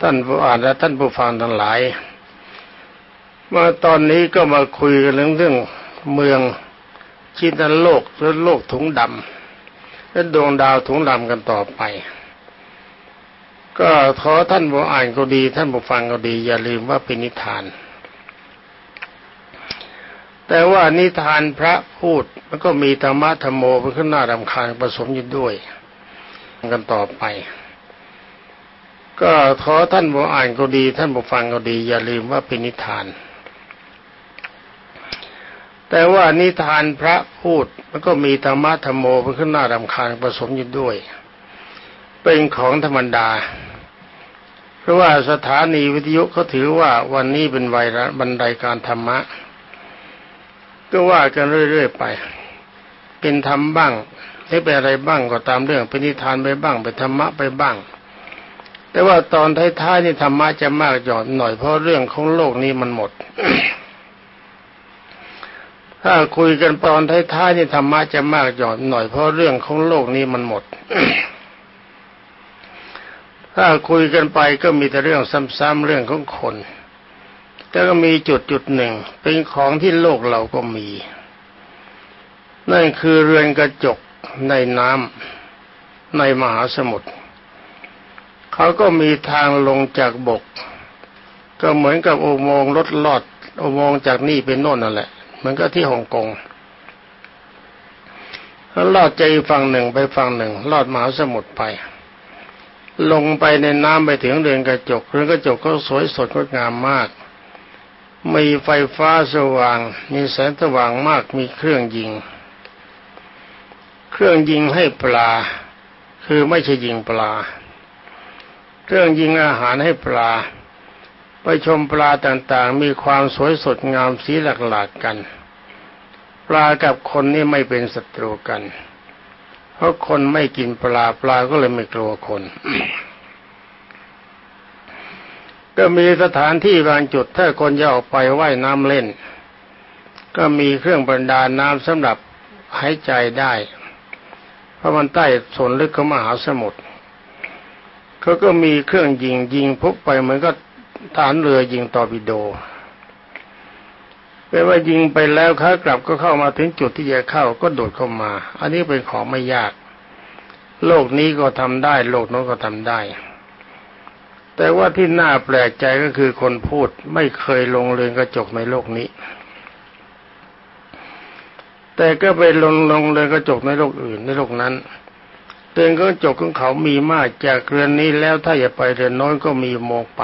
ท่านผู้อ่านและท่านผู้ฟังทั้งหลายเมื่อตอนนี้ก็มาคุยกันเรื่องเรื่องเมืองชินโลกหรือโลกถุงดำและดวงดาวถุงดำกันต่อไป ก็ขอท่านผู้อ่านก็ดี ท่านผู้ฟังก็ดี อย่าลืมว่าเป็นนิทาน แต่ว่านิทานพระพูดมันก็มีธรรมะธรรมโมเป็นขึ้นหน้ารำคาญผสมอยู่ด้วย กันต่อไป ก็ขอท่านผู้อ่านก็ดี ท่านผู้ฟังก็ดี อย่าลืมว่าเป็นนิทาน แต่ว่านิทานพระพูดมันก็มีธรรมะธรรมโมเป็นขึ้นหน้ารำคาญผสมอยู่ด้วย เป็นของธรรมดา เพราะว่าสถานีวิทยุเขาถือว่าวันนี้เป็นวัยบันไดการธรรมะ ก็ว่ากันเรื่อยๆไป เป็นธรรมบ้างหรือเป็นอะไรบ้างก็ตามเรื่องเป็นนิทานไปบ้างเป็นธรรมะไปบ้าง แต่ว่าตอนท้ายๆนี่ธรรมะจะมากหย่อนหน่อยเพราะเรื่องของโลกนี้มันหมด ถ้าคุยกันตอนท้ายๆนี่ธรรมะจะมากหย่อนหน่อยเพราะเรื่องของโลกนี้มันหมด ถ้าคุยกันไปก็มีแต่เรื่องซ้ำๆเรื่องของคน แต่ก็มีจุดจุดหนึ่ง เป็นของที่โลกเราก็มี นั่นคือเรือนกระจกในน้ำในมหาสมุทร เขาก็มีทางลงจากบก ก็เหมือนกับอุโมงค์รถลอดอุโมงค์จากนี่เป็นโน่นนั่นแหละเหมือนกับที่ฮ่องกงลอดใจฝั่งหนึ่งไปฝั่งหนึ่ง ลอดมหาสมุทรไป ลงไปในน้ำไปถึงเรือนกระจกเรือนกระจกก็สวยสดงดงามมาก มีไฟฟ้าสว่าง มีแสงสว่างมากมีเครื่องยิง เครื่องยิงให้ปลา คือไม่ใช่ยิงปลา เครื่องยิงอาหารให้ปลา ไปชมปลาต่างๆ มีความสวยสดงามสีหลากๆกัน ปลากับคนนี่ไม่เป็นศัตรูกัน เพราะคนไม่กินปลาปลาก็เลยไม่กลัวคน ก็มีสถานที่บางจุดถ้าคนจะออกไปว่ายน้ำเล่น ก็มีเครื่องบรรดาน้ำสำหรับหายใจได้ เพราะมันใต้ส่วนลึกของมหาสมุทร เขาก็มีเครื่องยิงยิงพุกไปเหมือนก็ฐานเรือยิงตอร์ปิโดแปลว่ายิงไปแล้วค้ากลับก็เข้ามาถึงจุดที่จะเข้าก็โดดเข้ามา อันนี้เป็นของไม่ยาก โลกนี้ก็ทำได้ โลกนั้นก็ทำได้ แต่ว่าที่น่าแปลกใจก็คือคนพูดไม่เคยลงเรือนกระจกในโลกนี้ แต่ก็ไปลงลงเรือนกระจกในโลกอื่นในโลกนั้น เรือนกระจกของเขามีมากจากเรือนนี้แล้วถ้าอย่าไปเรือนน้อยก็มีโมกไป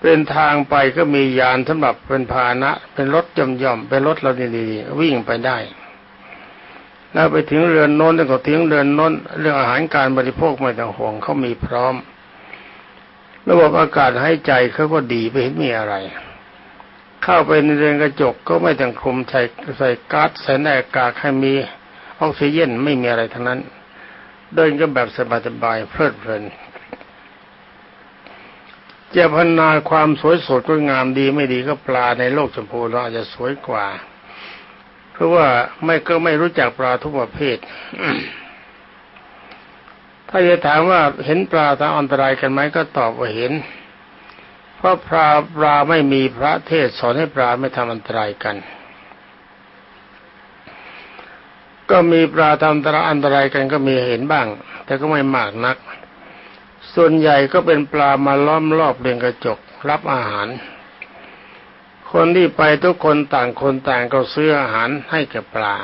เป็นทางไปก็มียานสำหรับเป็นพาหนะ เป็นรถย่อมย่อมเป็นรถเราดีๆวิ่งไปได้แล้วไปถึงเรือนโน้นแล้วก็ถึงเรือนโน้นเรื่องอาหารการบริโภคไม่ต้องห่วงเขามีพร้อม ระบบอากาศให้ใจเขาก็ดีไปเห็นมีอะไร เข้าไปในเรือนกระจกก็ไม่ต้องคลุมใส่ใส่ก๊าซใส่ในอากาศให้มีออกซิเจนไม่มีอะไรทั้งนั้น เดินก็แบบสบายๆเพลิดเพลินจะพัฒนาความสวยสดก็งามดีไม่ดีก็ปลาในโลกชมพูเราอาจจะสวยกว่า เพราะว่าไม่ก็ไม่รู้จักปลาทุกประเภท ถ้าจะถามว่าเห็นปลาทางอันตรายกันไหมก็ตอบว่าเห็น เพราะปลาปลาไม่มีพระเทศสอนให้ปลาไม่ทำอันตรายกัน ก็มีปลาทำอันตรายกันก็มีเห็นบ้าง แต่ก็ไม่มากนัก ส่วนใหญ่ก็เป็นปลามาล้อมรอบเรือนกระจกรับอาหาร คนที่ไปทุกคนต่างคนต่างก็ซื้ออาหารให้กับปลา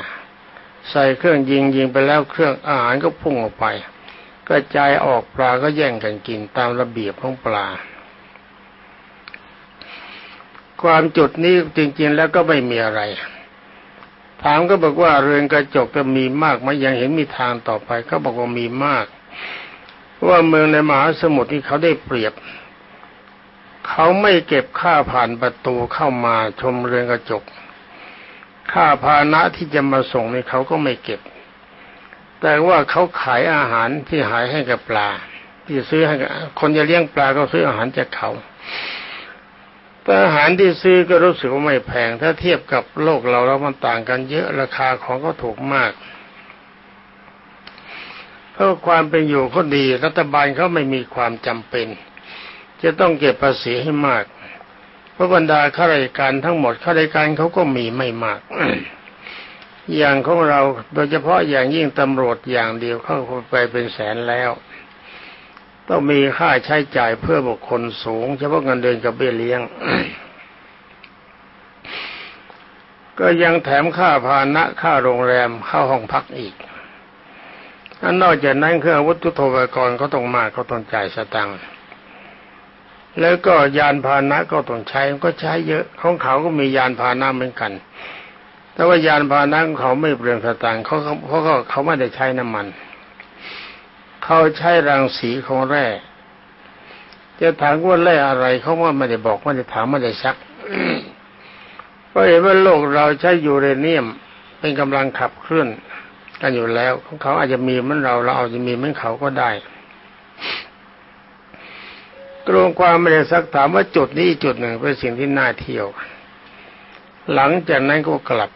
ใส่เครื่องยิงยิงไปแล้วเครื่องอาหารก็พุ่งออกไปกระจายออกปลาก็แย่งกันกินตามระเบียบของปลา ความจุดนี้จริง ๆ แล้วก็ไม่มีอะไร ถามก็บอกว่าเรือนกระจกจะมีมากไหมยังเห็นมีทางต่อไปก็บอกว่ามีมาก ว่าเมืองในมหาสมุทรที่เขาได้เปรียบเขาไม่เก็บค่าผ่านประตูเข้ามาชมเรือนกระจก ค่าพาหนะที่จะมาส่งนี่เขาก็ไม่เก็บ แต่ว่าเขาขายอาหารที่หายให้กับปลาที่ซื้อให้คนจะเลี้ยงปลาก็ซื้ออาหารจากเขา แต่อาหารที่ซื้อก็รู้สึกว่าไม่แพง ถ้าเทียบกับโลกเราแล้วมันต่างกันเยอะราคาของก็ถูกมากเพราะความเป็นอยู่เขาดี รัฐบาลเขาไม่มีความจำเป็น จะต้องเก็บภาษีให้มากเพราะบรรดาข้าราชการทั้งหมดข้าราชการเขาก็มีไม่มาก อย่างของเราโดยเฉพาะอย่างยิ่งตำรวจอย่างเดียวเข้าไปเป็นแสนแล้ว ต้องมีค่าใช้จ่ายเพื่อบุคคลสูงเฉพาะเงินเดือนกับเบี้ยเลี้ยง ก็ยังแถมค่าพาหนะค่าโรงแรมค่าห้องพักอีกอันนอกจากนั้นเครื่องวัตถุโทรกรก็ต้องมากก็ต้องจ่ายสตังค์แล้วก็ยานพาหนะก็ต้องใช้ก็ใช้เยอะของเขาก็มียานพาหนะเหมือนกัน แต่ว่ายานพาหนะของเขาไม่เปลืองสตางค์เขาเขาเขาเขาไม่ได้ใช้น้ำมัน เขาใช้รังสีของแร่ จะถามว่าแร่อะไรเขาว่าไม่ได้บอกไม่ได้ถามไม่ได้ซักเพราะเห็นว่าโลกเราใช้ยูเรเนียม เป็นกำลังขับเคลื่อนกันอยู่แล้วของเขาอาจจะมีเหมือนเราเราอาจจะมีเหมือนเขาก็ได้กรงความไม่ได้ซักถามว่าจุดนี้จุดหนึ่งเป็นสิ่งที่น่าเที่ยว หลังจากนั้นก็กลับ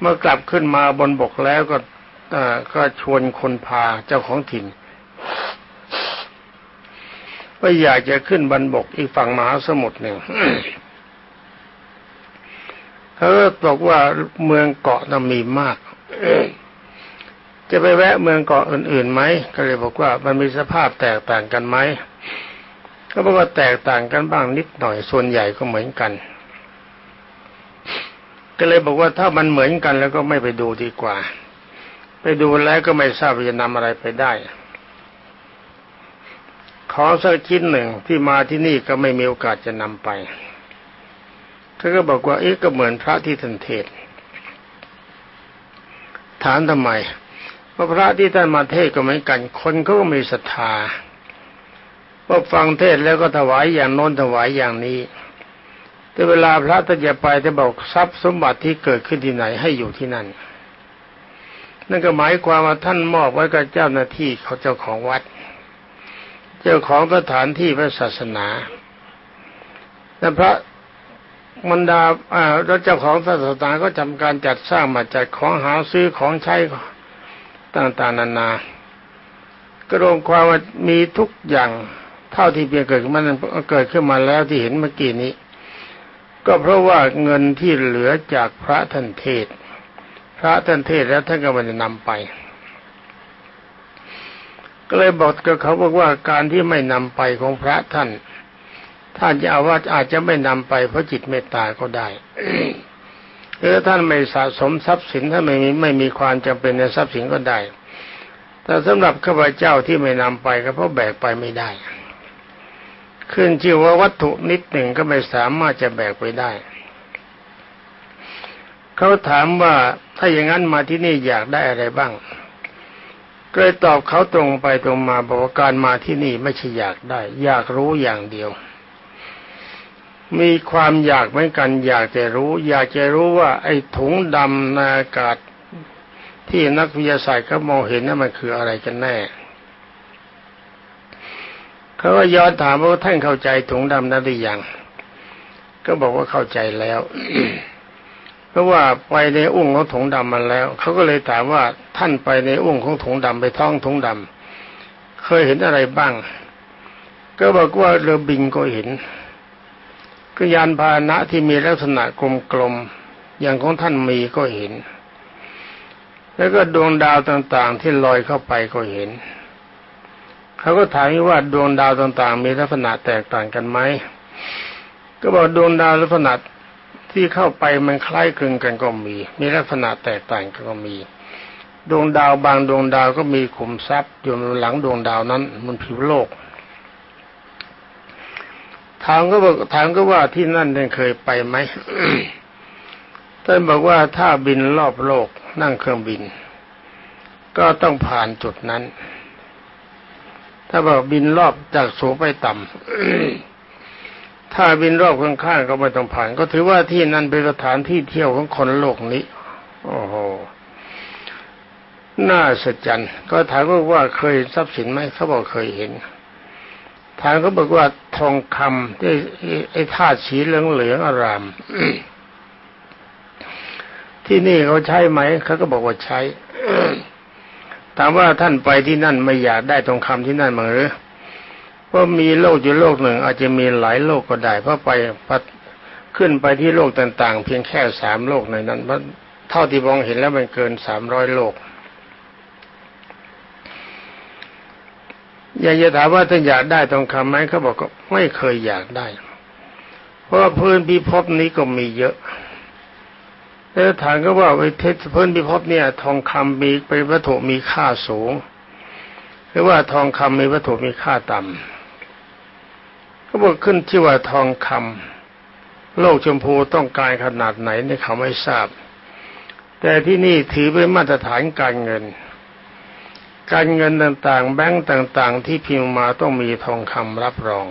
เมื่อกลับขึ้นมาบนบกแล้วก็ ก็ชวนคนพาเจ้าของถิ่นว่าอยากจะขึ้นบนบกอีกฝั่งมหาสมุทรหนึ่งเขาบอกว่าเมืองเกาะน่ะมีมากจะไปแวะเมืองเกาะอื่นๆไหมก็เลยบอกว่ามันมีสภาพแตกต่างกันไหมก็บอกว่าแตกต่างกันบ้างนิดหน่อยส่วนใหญ่ก็เหมือนกัน ก็เลยบอกว่าถ้ามันเหมือนกันแล้วก็ไม่ไปดูดีกว่า ไปดูแล้วก็ไม่ทราบจะนำอะไรไปได้ ขอสักชิ้นหนึ่งที่มาที่นี่ก็ไม่มีโอกาสจะนำไปเขาก็บอกว่าเอ๊ะก็เหมือนพระที่ท่านเทศ ถามทำไมเพราะพระที่ท่านมาเทศก็เหมือนกัน คนเขาก็มีศรัทธาพอฟังเทศแล้วก็ถวายอย่างโน้นถวายอย่างนี้ แต่เวลาพระท่านจะไปจะบอกทรัพย์สมบัติที่เกิดขึ้นที่ไหนให้อยู่ที่นั่น นั่นก็หมายความว่าท่านมอบไว้กับเจ้าหน้าที่เขาเจ้าของวัด เจ้าของสถานที่พระศาสนาแต่พระบรรดาอ่าเจ้าของศาสนาก็จำการจัดสร้างมาจัดของหาซื้อของใช้ต่างๆนานา ก็รวมความว่ามีทุกอย่างเท่าที่เพียงเกิดมันเกิดขึ้นมาแล้วที่เห็นเมื่อกี้นี้ ก็เพราะว่าเงินที่เหลือจากพระท่านเทศ พระท่านเทศแล้วท่านก็มันจะนำไป ก็เลยบอกกับเขาบอกว่าการที่ไม่นำไปของพระท่าน ท่านจะเอาว่าอาจจะไม่นำไปเพราะจิตเมตตาก็ได้หรือท่านไม่สะสมทรัพย์สินถ้านไม่มีไม่มีความจำเป็นในทรัพย์สินก็ได้ แต่สำหรับข้าพเจ้าที่ไม่นำไปก็เพราะแบกไปไม่ได้ ขึ้นชื่อว่าวัตถุนิดหนึ่งก็ไม่สามารถจะแบกไปได้ เขาถามว่าถ้าอย่างนั้นมาที่นี่อยากได้อะไรบ้างก็เลยตอบเขาตรงไปตรงมาบอกว่าการมาที่นี่ไม่ใช่อยากได้ อยากรู้อย่างเดียว มีความอยากเหมือนกัน อยากจะรู้ อยากจะรู้ว่า ไอ้ถุงดำในอากาศที่นักวิทยาศาสตร์เขามองเห็นนั้นมันคืออะไรกันแน่เขาก็ย้อนถามว่าท่านเข้าใจถุงดำนั้นหรือยังก็บอกว่าเข้าใจแล้ว เพราะว่าไปในอุ้งของถุงดำมาแล้ว เขาก็เลยถามว่าท่านไปในอุ้งของถุงดำไปท้องถุงดำเคยเห็นอะไรบ้าง ก็บอกว่าเรือบินก็เห็น ก็ยานพาหนะที่มีลักษณะกลมๆอย่างของท่านมีก็เห็น แล้วก็ดวงดาวต่างๆ ที่ลอยเข้าไปก็เห็น เขาก็ถามว่าดวงดาวต่างๆ มีลักษณะแตกต่างกันไหมก็บอกดวงดาวลักษณะ ที่เข้าไปมันคล้ายคลึงกันก็มี มีลักษณะแตกต่างกันก็มี ดวงดาวบางดวงดาวก็มีขุมทรัพย์อยู่หลังดวงดาวนั้นมันผิวโลกถามก็บอกถามก็ว่าที่นั่นท่านเคยไปไหมท่านบอกว่าถ้าบินรอบโลกนั่งเครื่องบิน ก็ต้องผ่านจุดนั้น ถ้าบอกบินรอบจากสูงไปต่ำ ถ้าบินรอบข้างๆก็ไม่ต้องผ่าน ก็ถือว่าที่นั่นเป็นสถานที่เที่ยวของคนโลกนี้ โอ้โหน่าสะใจก็ถามว่าเคยทรัพย์สินไหมเขาบอกเคยเห็นทางเขาบอกว่าทองคำที่ไอ้ธาตุสีเหลืองเหลืองอาราม ที่นี่เขาใช้ไหมเขาก็บอกว่าใช้ถามว่าท่านไปที่นั่นไม่อยากได้ทองคำที่นั่นมั้งหรือ ว่ามีโลกอยู่โลกหนึ่ง อาจจะมีหลายโลกก็ได้ เพราะไปพัดขึ้นไปที่โลกต่างๆ เพียงแค่สามโลกในนั้นเพราะเท่าที่มองเห็นแล้วมันเกินสามร้อยโลกอยากจะถามว่าท่านอยากได้ทองคำไหมเขาบอกก็ไม่เคยอยากได้ เพราะพื้นพิภพนี้ก็มีเยอะแล้วถามก็ว่าไอ้เทศพื้นพิภพเนี่ย ทองคำมีเป็นวัตถุมีค่าสูง หรือว่าทองคำมีวัตถุมีค่าต่ำ เขาบอกขึ้นที่ว่าทองคำโลกชมพูต้องการขนาดไหนนี่เขาไม่ทราบ แต่ที่นี่ถือเป็นมาตรฐานการเงิน การเงินต่างๆ แบงก์ต่างๆ ที่พิมพ์มาต้องมีทองคำรับรอง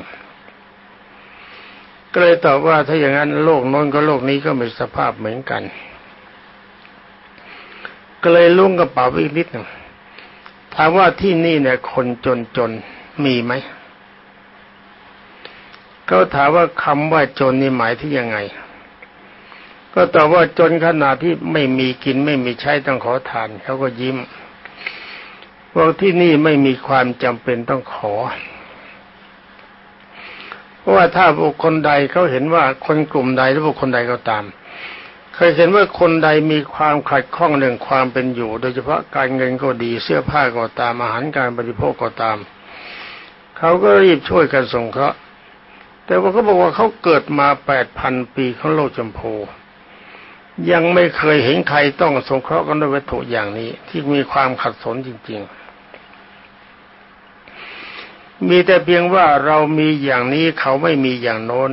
ก็เลยตอบว่าถ้าอย่างนั้นโลกโน้นก็โลกนี้ก็มีสภาพเหมือนกัน ก็เลยลุ่งกระเป๋าอีกนิดหนึ่งถามว่าที่นี่เนี่ยคนจนๆมีไหม ก็ถามว่าคำว่าจนนี่หมายที่ยังไง ก็ตอบว่าจนขนาดที่ไม่มีกินไม่มีใช้ต้องขอทานเขาก็ยิ้มว่าที่นี่ไม่มีความจำเป็นต้องขอ เพราะว่าถ้าบุคคลใดเขาเห็นว่าคนกลุ่มใดหรือบุคคลใดก็ตาม เคยเห็นว่าคนใดมีความขัดข้องเรื่องความเป็นอยู่ โดยเฉพาะการเงินก็ดีเสื้อผ้าก็ตามอาหารการบริโภคก็ตาม เขาก็รีบช่วยกันสงเคราะห์ แต่ว่าเขาบอกว่าเขาเกิดมาแปดพันปีเขาโลกจมพูยังไม่เคยเห็นใครต้องสงเคราะห์กันด้วยวัตถุอย่างนี้ ที่มีความขัดสนจริง ๆ มีแต่เพียงว่าเรามีอย่างนี้เขาไม่มีอย่างโน้น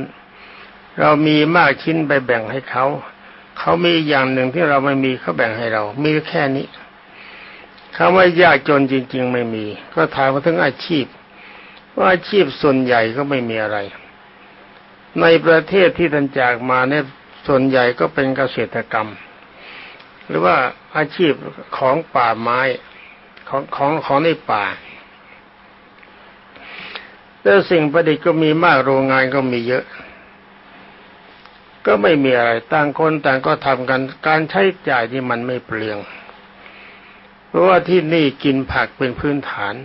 เรามีมากชิ้นไปแบ่งให้เขา เขามีอย่างหนึ่งที่เราไม่มีเขาแบ่งให้เรา มีแค่นี้คำว่ายากจนจริง ๆ ไม่มี ก็ถามมาถึงอาชีพว่าอาชีพส่วนใหญ่ก็ไม่มีอะไร ในประเทศที่ท่านจากมาเนี่ยส่วนใหญ่ก็เป็นเกษตรกรรม หรือว่าอาชีพของป่าไม้ของของของในป่าแต่สิ่งประดิษฐ์ก็มีมากโรงงานก็มีเยอะ ก็ไม่มีอะไรต่างคนต่างก็ทำกันการใช้จ่ายที่มันไม่เปลือง เพราะว่าที่นี่กินผักเป็นพื้นฐาน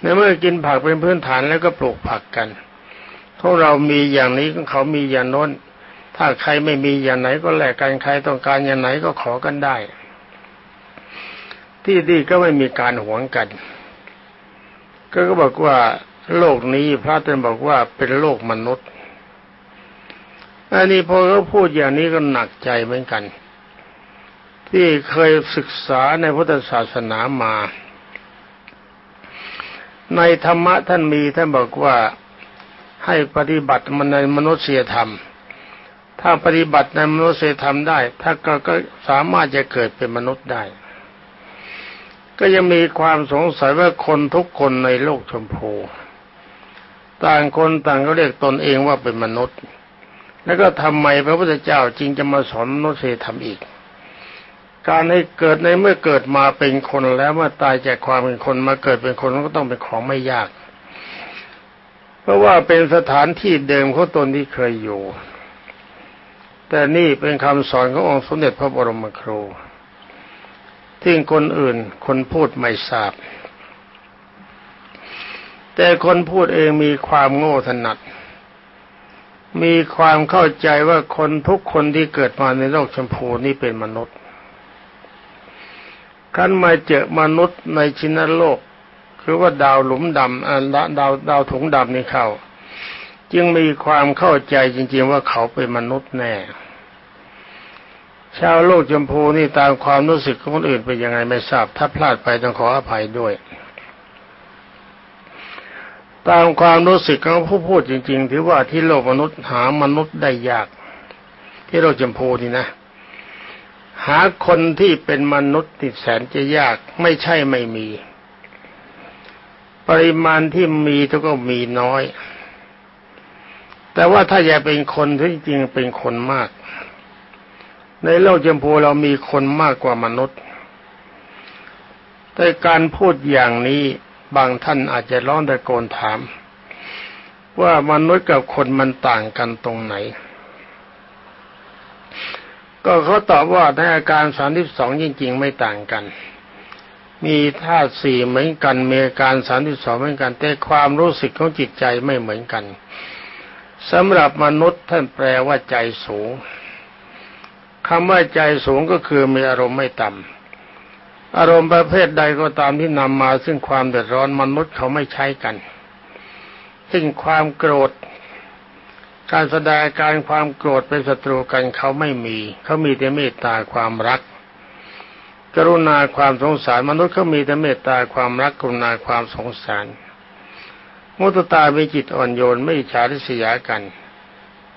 ในเมื่อกินผักเป็นพื้นฐานแล้วก็ปลูกผักกัน พวกเรามีอย่างนี้เขามีอย่างโน้น ถ้าใครไม่มีอย่างไหนก็แลกกันใครต้องการอย่างไหนก็ขอกันได้ ที่นี่ก็ไม่มีการหวงกัน ก็ก็บอกว่าโลกนี้พระท่านบอกว่าเป็นโลกมนุษย์อันนี้พอเขาพูดอย่างนี้ก็หนักใจเหมือนกัน ที่เคยศึกษาในพุทธศาสนามา ในธรรมะท่านมีท่านบอกว่า ให้ปฏิบัติมันในมนุษยธรรม ถ้าปฏิบัติในมนุษยธรรมได้ ถ้าก็ก็สามารถจะเกิดเป็นมนุษย์ได้ ก็ยังมีความสงสัยว่าคนทุกคนในโลกชมพูต่างคนต่างก็เรียกตนเองว่าเป็นมนุษย์ แล้วก็ทำไมพระพุทธเจ้าจึงจะมาสอนมนุษยธรรมอีก การให้เกิดในเมื่อเกิดมาเป็นคนแล้วเมื่อตายจากความเป็นคนมาเกิดเป็นคนก็ต้องเป็นของไม่ยาก เพราะว่าเป็นสถานที่เดิมของตนที่เคยอยู่ แต่นี่เป็นคำสอนขององค์สมเด็จพระบรมครูที่คนอื่นคนพูดไม่ทราบ แต่คนพูดเองมีความโง่ถนัด มีความเข้าใจว่าคนทุกคนที่เกิดมาในโลกชมพูนี่เป็นมนุษย์ขันมาเจอมนุษย์ในชินโลก คือว่าดาวหลุมดำอ่าดาวดาวถุงดำนี่เข้า จึงมีความเข้าใจจริง ๆ ว่าเขาเป็นมนุษย์แน่ ชาวโลกชมพูนี่ตามความรู้สึกของคนอื่นเป็นยังไงไม่ทราบ ถ้าพลาดไปต้องขออภัยด้วย ตามความรู้สึกของผู้พูดจริง ๆ ถือว่าที่โลกมนุษย์หามนุษย์ได้ยาก ที่โลกจมพูนี่นะหาคนที่เป็นมนุษย์ติดแสนจะยากไม่ใช่ไม่มี ปริมาณที่มีก็มีน้อย แต่ว่าถ้าอยากเป็นคนที่จริงเป็นคนมาก ในโลกจมพูเรามีคนมากกว่ามนุษย์ แต่การพูดอย่างนี้บางท่านอาจจะร้องตะโกนถาม ว่ามนุษย์กับคนมันต่างกันตรงไหน ก็เขาตอบว่าในอาการสามิบองจริง ๆ ไม่ต่างกัน มีธาตุสี่เหมือนกันมีอาการสามที่สองเหมือนกัน แต่ความรู้สึกของจิตใจไม่เหมือนกันสำหรับมนุษย์ท่านแปลว่าใจสูงคำว่าใจสูงก็คือมีอารมณ์ไม่ต่ำอารมณ์ประเภทใดก็ตามที่นำมา ซึ่งความเดือดร้อนมนุษย์เขาไม่ใช้กัน ซึ่งความโกรธ การแสดงการความโกรธเป็นศัตรูกันเขาไม่มี เขามีแต่เมตตาความรัก กรุณาความสงสารมนุษย์เขามีแต่เมตตาความรักกรุณาความสงสาร มุตตามีจิตอ่อนโยนไม่ฉาริษยากัน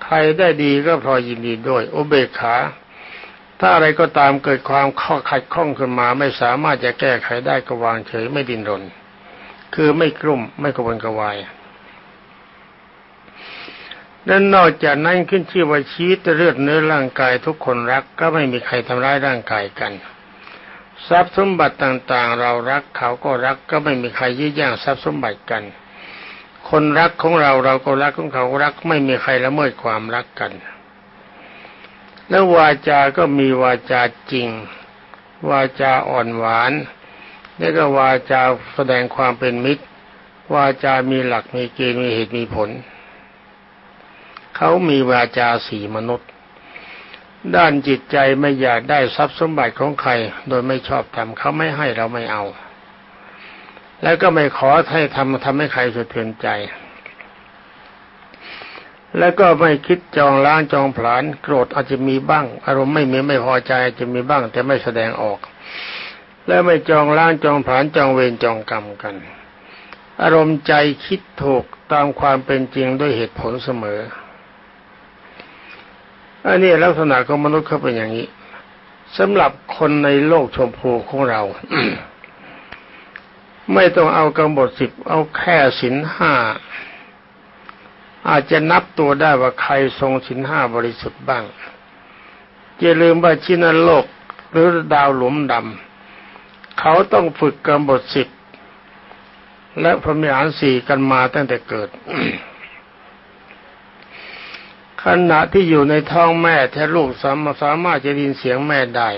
ใครได้ดีก็พลอยยินดีด้วยโอเบกขา ถ้าอะไรก็ตามเกิดความข้อขัดข้องขึ้นมา ไม่สามารถจะแก้ไขได้ก็วางเฉยไม่ดิ้นรน คือไม่กลุ่มไม่กระวนกระวายและนอกจากนั้นขึ้นชื่อว่าชีวิตเลือดเนื้อร่างกายทุกคนรักก็ไม่มีใครทำร้ายร่างกายกัน ทรัพย์สมบัติต่างๆ เรารักเขาก็รักก็ไม่มีใครยื้อแย่งทรัพย์สมบัติกัน คนรักของเราเราก็รักของเขารักไม่มีใครละเมิดความรักกัน แล้ววาจาก็มีวาจาจริง วาจาอ่อนหวานแล้วก็วาจาแสดงความเป็นมิตร วาจามีหลักมีเกณฑ์มีเหตุมีผล เขามีวาจาสีมนุษย์ ด้านจิตใจไม่อยากได้ทรัพย์สมบัติของใคร โดยไม่ชอบทำเขาไม่ให้เราไม่เอา แล้วก็ไม่ขอให้ทำทำให้ใครสะเทือนใจ แล้วก็ไม่คิดจองล้างจองผลาญโกรธอาจจะมีบ้าง อารมณ์ไม่มีไม่พอใจอาจจะมีบ้าง แต่ไม่แสดงออก และไม่จองล้างจองผลาญจองเวรจองกรรมกัน อารมณ์ใจคิดถูกตามความเป็นจริงด้วยเหตุผลเสมอ อันนี้ลักษณะของมนุษย์เขาเป็นอย่างนี้สำหรับคนในโลกชมพูของเรา ไม่ต้องเอากำหนดสิบเอาแค่สินห้าอาจจะนับตัวได้ว่าใครทรงสินห้าบริสุทธิ์บ้างอย่าลืมว่าชินโลกหรือดาวหลุมดำเขาต้องฝึกกำหนดสิบและพระมีหารสี่กันมาตั้งแต่เกิด ขณะที่อยู่ในท้องแม่แท้ลูกสามสามารถจะได้ยินเสียงแม่ได้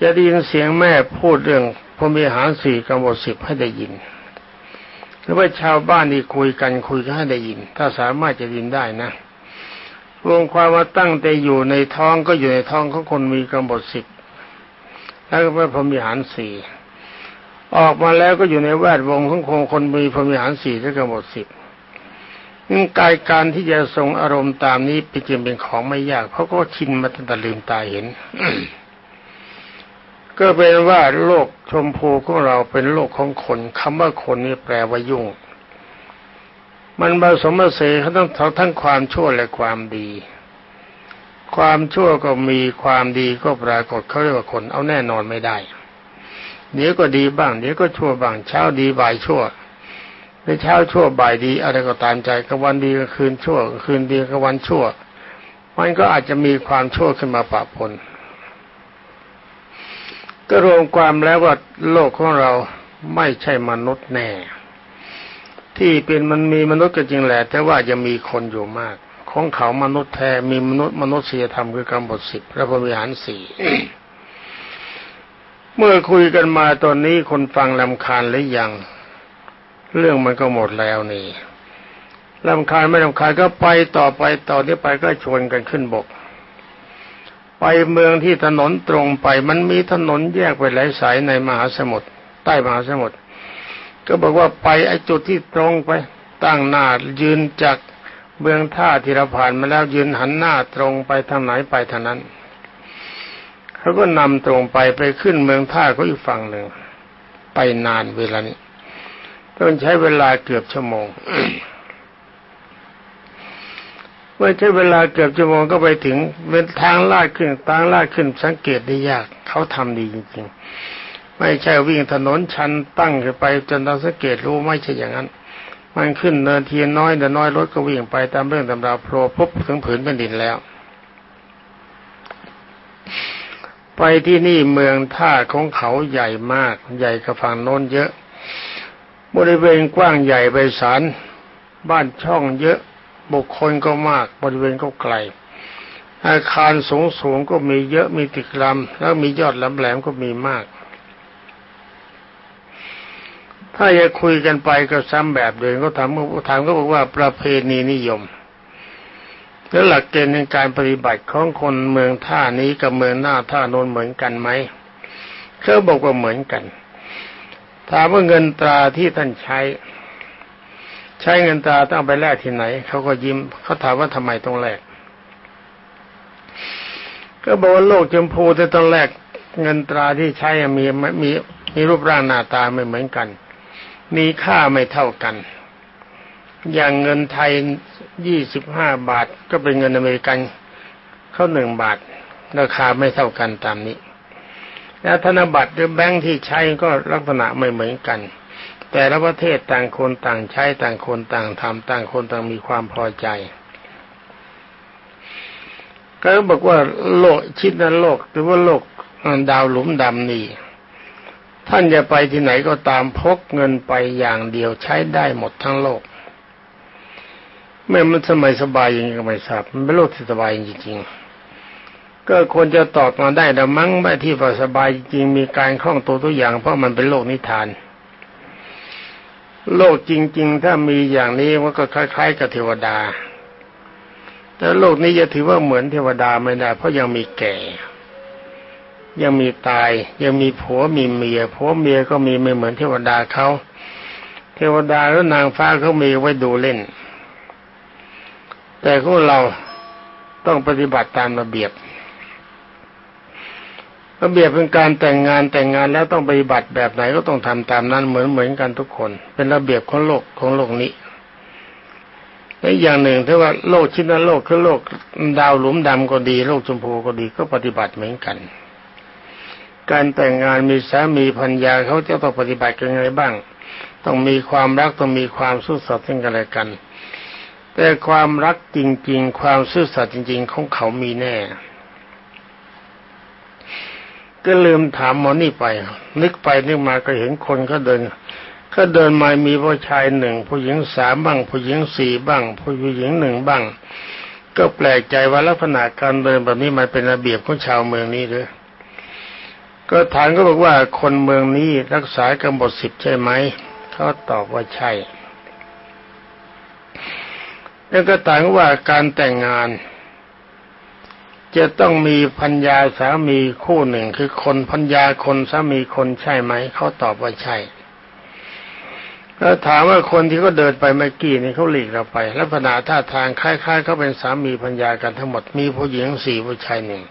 จะได้ยินเสียงแม่พูดเรื่องพรมีหารสี่กำหนดสิบให้ได้ยินหรือว่าชาวบ้านที่คุยกันคุยกันให้ได้ยิน ถ้าสามารถจะยินได้นะรวมความว่าตั้งแต่อยู่ในท้องก็อยู่ในท้องของคนมีกำหนดสิบแล้วก็พรมีหารสี่ออกมาแล้วก็อยู่ในแวดวงของคนคนมีพรมีหารสี่และกำหนดสิบ กายการที่จะทรงอารมณ์ตามนี้เป็นจริงเป็นของไม่ยากเพราะก็ชินมาตั้งแต่ลืมตาเห็น ก็เป็นว่าโลกชมพูของเราเป็นโลกของคนคำว่าคนนี่แปลว่ายุ่ง มันผสมผสมเขาต้องทั้งความชั่วและความดี ความชั่วก็มีความดีก็ปรากฏเขาเรียกว่าคนเอาแน่นอนไม่ได้เดี๋ยวก็ดีบ้างเดี๋ยวก็ชั่วบ้างเช้าดีบ่ายชั่ว ในเช้าชั่วบ่ายดี อะไรก็ตามใจกลางวันดีกลางคืนชั่วกลางคืนดีกลางวันชั่ว มันก็อาจจะมีความชั่วขึ้นมาปะปนก็รวมความแล้วว่าโลกของเราไม่ใช่มนุษย์แน่ ที่เป็นมันมีมนุษย์ก็จริงแหละ แต่ว่ายังมีคนอยู่มาก ของเขามนุษย์แท้มีมนุษย์มนุษยธรรมคือกรรมบทสิบพระพมิหารสี่เมื่อคุยกันมาตอนนี้คนฟังลำคาญหรือยัง เรื่องมันก็หมดแล้วนี่ลำคาญไม่ลำคาญก็ไปต่อไปต่อที่ไปก็ชวนกันขึ้นบก ไปเมืองที่ถนนตรงไป มันมีถนนแยกไปหลายสายในมหาสมุทรใต้มหาสมุทรก็บอกว่าไปไอ้จุดที่ตรงไป ตั้งหน้ายืนจากเมืองท่าที่เราผ่านมาแล้วยืนหันหน้าตรงไปทางไหนไปทางนั้นเขาก็นำตรงไปไปขึ้นเมืองท่าก็อีกฝั่งหนึ่งไปนานเวลานี้ ต้องใช้เวลาเกือบชั่วโมง เมื่อใช้เวลาเกือบชั่วโมงก็ไปถึงเป็นทางลาดขึ้นทางลาดขึ้นสังเกตได้ยากเขาทำดีจริงๆ ไม่ใช่วิ่งถนนชันตั้งขึ้นไปจนเราสังเกตรู้ไม่ใช่อย่างนั้น มันขึ้นเนินเทียนน้อยแต่น้อยรถก็วิ่งไปตามเรื่องตำราวโผล่ปุ๊บถึงผืนแผ่นดินแล้วไปที่นี่เมืองท่าของเขาใหญ่มาก ใหญ่กว่าฝั่งโน้นเยอะ บริเวณกว้างใหญ่ไปสารบ้านช่องเยอะบุคคลก็มากบริเวณก็ไกล อาคารสูงสูงก็มีเยอะมีติดลำแล้วมียอดแหลมแหลมก็มีมาก ถ้าจะคุยกันไปก็ซ้ำแบบเดิมก็ถามถามก็บอกว่าประเพณีนิยมแล้วหลักเกณฑ์ในการปฏิบัติของคนเมืองท่านี้กับเมืองหน้าท่าโน้นเหมือนกันไหมเขาบอกว่าเหมือนกัน ถามว่าเงินตราที่ท่านใช้ ใช้เงินตราต้องไปแลกที่ไหน เขาก็ยิ้มเขาถามว่าทำไมต้องแลกก็บอกว่าโลกจมพูจะต้องแลกเงินตราที่ใช้มีมีมีรูปร่างหน้าตาไม่เหมือนกัน มีค่าไม่เท่ากัน อย่างเงินไทยยี่สิบห้าบาท ก็เป็นเงินอเมริกันเขาหนึ่งบาท ราคาไม่เท่ากันตามนี้ แล้วธนบัตรหรือแบงค์ที่ใช้ก็ลักษณะไม่เหมือนกัน แต่ละประเทศต่างคนต่างใช้ต่างคนต่างทำต่างคนต่างมีความพอใจก็บอกว่าโลกชิดนั้นโลกหรือว่าโลกดาวหลุมดำนี่ท่านจะไปที่ไหนก็ตามพกเงินไปอย่างเดียวใช้ได้หมดทั้งโลกเมื่มันสมัยสบายยังไงก็ไม่ทราบมันเป็นโลกที่สบายจริงๆ ก็ควรจะตอบมาได้แต่มั้งไม่ที่พอสบายจริงมีการคล่องตัวทุกอย่างเพราะมันเป็นโลกนิทาน โลกจริง ๆ ถ้ามีอย่างนี้มันก็คล้าย ๆ กับเทวดา แต่โลกนี้จะถือว่าเหมือนเทวดาไม่ได้ เพราะยังมีแก่ ยังมีตาย ยังมีผัวมีเมียผัวเมียก็มีไม่เหมือนเทวดาเขาเทวดาแล้วนางฟ้าเขามีไว้ดูเล่น แต่พวกเราต้องปฏิบัติตามระเบียบ ระเบียบเป็นการแต่งงานแต่งงานแล้วต้องปฏิบัติแบบไหนก็ต้องทำตามนั้นเหมือนเหมือนกันทุกคน เป็นระเบียบของโลกของโลกนี้และอย่างหนึ่งถ้าว่าโลกชิ้นนั้นโลกคือโลกดาวหลุมดำก็ดี โลกชมพูก็ดีก็ปฏิบัติเหมือนกัน การแต่งงานมีสามีพัญญาเขาจะต้องปฏิบัติกันยังไงบ้าง ต้องมีความรักต้องมีความซื่อสัตย์ซึ่งกันและกัน แต่ความรักจริง ๆ ความซื่อสัตย์จริง ๆ ของเขามีแน่ ก็ลืมถามหมอนี่ไป นึกไปนึกมาก็เห็นคนเขาเดิน ก็เดินมามีผู้ชายหนึ่งผู้หญิงสามบ้าง ผู้หญิงสี่บ้าง ผู้หญิงหนึ่งบ้าง ก็แปลกใจว่าลักษณะการเดินแบบนี้มันเป็นระเบียบของชาวเมืองนี้หรือก็ถามก็บอกว่าคนเมืองนี้รักษากำหนดสิบใช่ไหมเขาตอบว่าใช่ แล้วก็ถามว่าการแต่งงาน จะต้องมีพัญญาสามีคู่หนึ่ง คือคนพัญญาคนสามีคนใช่ไหมเขาตอบว่าใช่แล้วถามว่าคนที่เขาเดินไปเมื่อกี้นี่เขาหลีกเราไปแล้วพนาท่าทางคล้ายๆเขาเป็นสามีพัญญากันทั้งหมดมีผู้หญิงสี่ผู้ชายหนึ่ง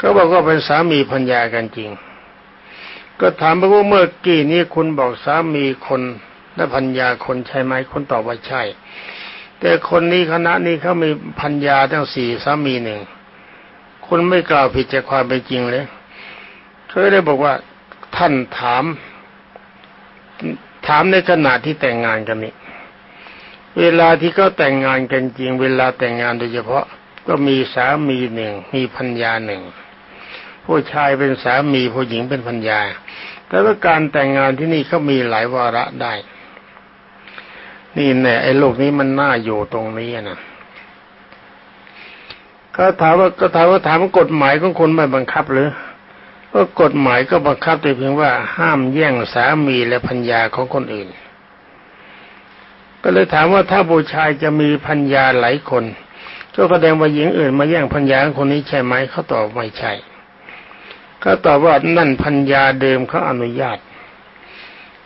ก็บอกว่าเป็นสามีพัญญากันจริง ก็ถามว่าเมื่อกี้นี้คุณบอกสามีคนและพัญญาคนใช่ไหมคุณตอบว่าใช่ แต่คนนี้คณะนี้เขามีพัญญาทั้งสี่สามีหนึ่งคุณไม่กล่าวผิดจากความเป็นจริงเลยเขาได้บอกว่าท่านถาม ถามในขณะที่แต่งงานกันนี้เวลาที่เขาแต่งงานกันจริง เวลาแต่งงานโดยเฉพาะ ก็มีสามีหนึ่งมีพัญญาหนึ่งผู้ชายเป็นสามีผู้หญิงเป็นพัญญาแต่ว่าการแต่งงานที่นี่เขามีหลายวาระได้ นี่แน่ไอ้โลกนี้มันน่าอยู่ตรงนี้นะก็ถามว่าก็ถามว่าถามว่ากฎหมายของคนไม่บังคับหรือก็กฎหมายก็บังคับแต่เพียงว่าห้ามแย่งสามีและพัญญาของคนอื่น ก็เลยถามว่าถ้าผู้ชายจะมีพัญญาหลายคนก็แสดงว่าหญิงอื่นมาแย่งพัญญาคนนี้ใช่ไหมเขาตอบไม่ใช่ ก็ตอบว่านั่นพัญญาเดิมเขาอนุญาต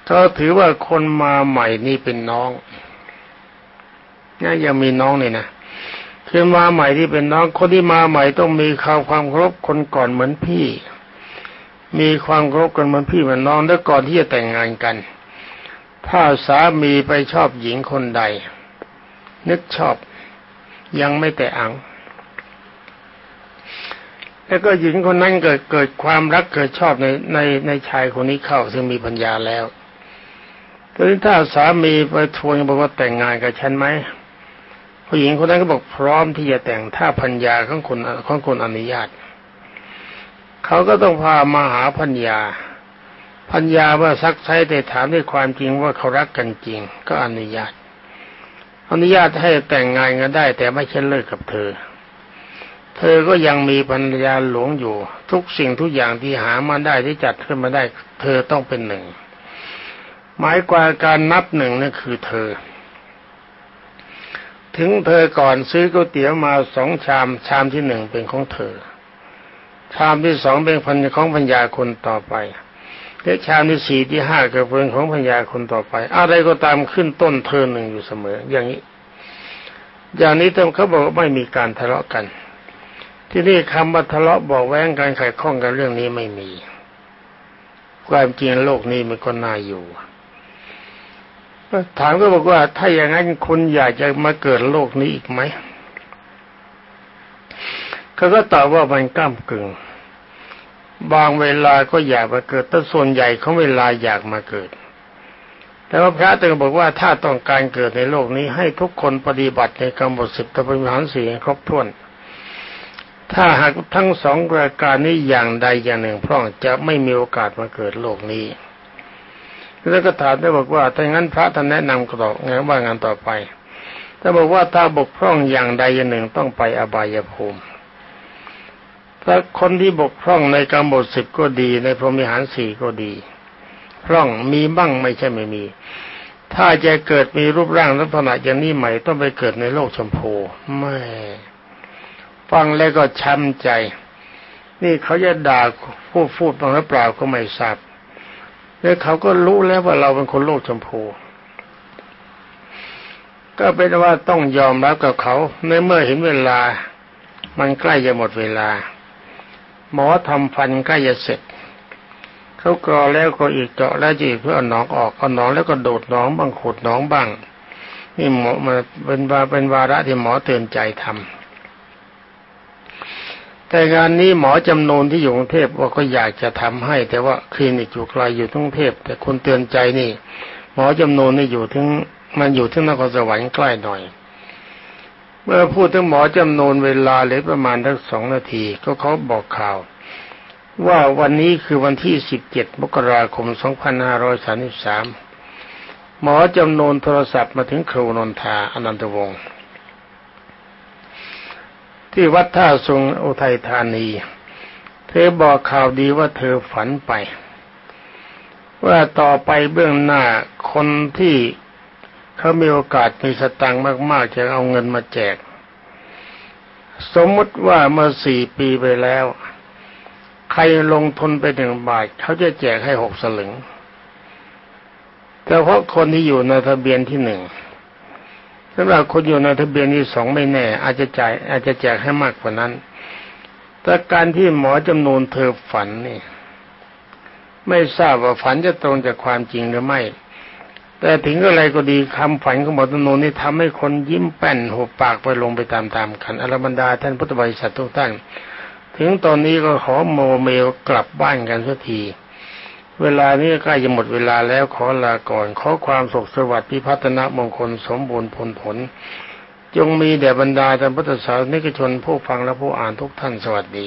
เขาถือว่าคนมาใหม่นี่เป็นน้องนี่ยังมีน้องนี่นะคือมาใหม่ที่เป็นน้องคนที่มาใหม่ต้องมีข่าวความเคารพคนก่อนเหมือนพี่ มีความเคารพกันเหมือนพี่เหมือนน้องแล้วก่อนที่จะแต่งงานกัน ถ้าสามีไปชอบหญิงคนใด นึกชอบ ยังไม่แต่อังแล้วก็หญิงคนนั้นเกิดเกิดความรักเกิดชอบในในในชายคนนี้เข้าซึ่งมีปัญญาแล้ว ทีนี้ถ้าสามีไปทวงบอกว่าแต่งงานกับฉันไหมผู้หญิงคนนั้นก็บอกพร้อมที่จะแต่งถ้าพัญญาของคนของคนอนุญาตเขาก็ต้องพามาหาพัญญาพัญญาว่าซักไซแต่ถามด้วยความจริงว่าเขารักกันจริง ก็อนุญาต อนุญาตให้แต่งงานกันได้ แต่ไม่ใช่เลิกกับเธอ เธอก็ยังมีปัญญาหลวงอยู่ ทุกสิ่งทุกอย่างที่หามาได้ที่จัดขึ้นมาได้ เธอต้องเป็นหนึ่ง หมายความการนับหนึ่งนั่นคือเธอ ถึงเธอก่อนซื้อก๋วยเตี๋ยวมาสองชาม ชามที่หนึ่งเป็นของเธอ ชามที่สองเป็นพันของพัญญาคนต่อไปและชามที่สี่ที่ห้าก็เป็นของพัญญาคนต่อไป อะไรก็ตามขึ้นต้นเธอหนึ่งอยู่เสมอ อย่างนี้ อย่างนี้เติมเขาบอกว่าไม่มีการทะเลาะกัน ที่นี่คำว่าทะเลาะบอกแว้งการขัดข้องกันเรื่องนี้ไม่มี ความจริงโลกนี้มันก็น่าอยู่ ถามก็บอกว่า ถ้าอย่างนั้นคุณอยากจะมาเกิดโลกนี้อีกไหมเขาก็ตอบว่ามันก้ามกึ่ง บางเวลาก็อยากมาเกิดแต่ส่วนใหญ่ของเวลาอยากมาเกิด แต่ว่าพระตึงบอกว่าถ้าต้องการเกิดในโลกนี้ให้ทุกคนปฏิบัติในกรรมบทสิบตปริหารสี่ครบถ้วน ถ้าหากทั้งสองรายการนี้อย่างใดอย่างหนึ่งพร่องจะไม่มีโอกาสมาเกิดโลกนี้ แล้วก็ถามได้บอกว่าถ้างั้นพระท่านแนะนำก็ต่อไงว่างานต่อไปถ้าบอกว่าถ้าบกพร่องอย่างใดอย่างหนึ่งต้องไปอบายภูมิถ้าคนที่บกพร่องในกรรมบทสิบก็ดี ในพรหมิหารสี่ก็ดี พร่องมีบ้างไม่ใช่ไม่มี ถ้าจะเกิดมีรูปร่างลักษณะอย่างนี้ใหม่ต้องไปเกิดในโลกชมพูไม่ฟังแล้วก็ช้ำใจ นี่เขาจะด่าผู้พูดบ้างหรือเปล่าก็ไม่ทราบ แล้วเขาก็รู้แล้วว่าเราเป็นคนโลกชมพู ก็เป็นว่าต้องยอมรับกับเขาในเมื่อเห็นเวลา มันใกล้จะหมดเวลา หมอทำฟันใกล้จะเสร็จเขากรอแล้วก็อีกเจาะแล้วจีเพื่อเอาหนองออกเอาหนองแล้วก็โดดหนองบางขุดหนองบ้างนี่หมอมาเป็นวาเป็นวาระที่หมอเตือนใจทำ แต่งานนี้หมอจำนวนที่อยู่กรุงเทพว่าก็อยากจะทำให้ แต่ว่าคลินิกอยู่ไกลอยู่กรุงเทพแต่คนเตือนใจนี่ หมอจำนวนนี่อยู่ถึงมันอยู่ที่นครสวรรค์ใกล้หน่อย เมื่อพูดถึงหมอจำนวนเวลาเหลือประมาณทั้งสองนาที ก็เขาบอกข่าว ว่าวันนี้คือวันที่สิบเจ็ดมกราคมสองพันห้าร้อยสามสิบสามหมอจำนวนโทรศัพท์มาถึงครูนนทาอนันตวงศ์ ที่วัดท่าทรงอุทัยธานี เธอบอกข่าวดีว่าเธอฝันไป ว่าต่อไปเบื้องหน้าคนที่เขามีโอกาสมีสตังค์มาก ๆ จะเอาเงินมาแจก สมมติว่าเมื่อสี่ปีไปแล้ว ใครลงทุนไปหนึ่งบาท เขาจะแจกให้หกสลึงแต่เพราะคนที่อยู่ในทะเบียนที่หนึ่ง สำหรับคนอยู่ในทะเบียนที่สองไม่แน่ อาจจะจ่ายอาจจะแจกให้มากกว่านั้น แต่การที่หมอจำนวนเธอฝันนี่ ไม่ทราบว่าฝันจะตรงจากความจริงหรือไม่ แต่ถึงอะไรก็ดีคำฝันของหมอจำนวนนี่ทำให้คนยิ้มแป้นหัวปากไปลงไปตามๆกันอรบรรดาท่านพุทธบริษัททุกท่าน ถึงตอนนี้ก็ขอโมเมลกลับบ้านกันสักที เวลานี้ใกล้จะหมดเวลาแล้วขอลาก่อน ขอความสุขสวัสดิ์พิพัฒนมงคลสมบูรณ์ผลผล จงมีแด่บรรดาท่านพุทธศาสนิกชนผู้ฟังและผู้อ่านทุกท่านสวัสดี